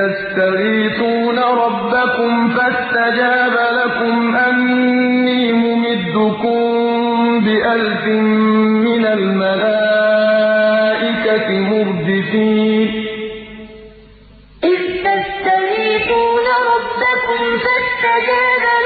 تستغيثون ربكم فاستجاب لكم أني ممدكم بألف من الملائكة مردفين. إذ تستغيثون ربكم فاستجاب لكم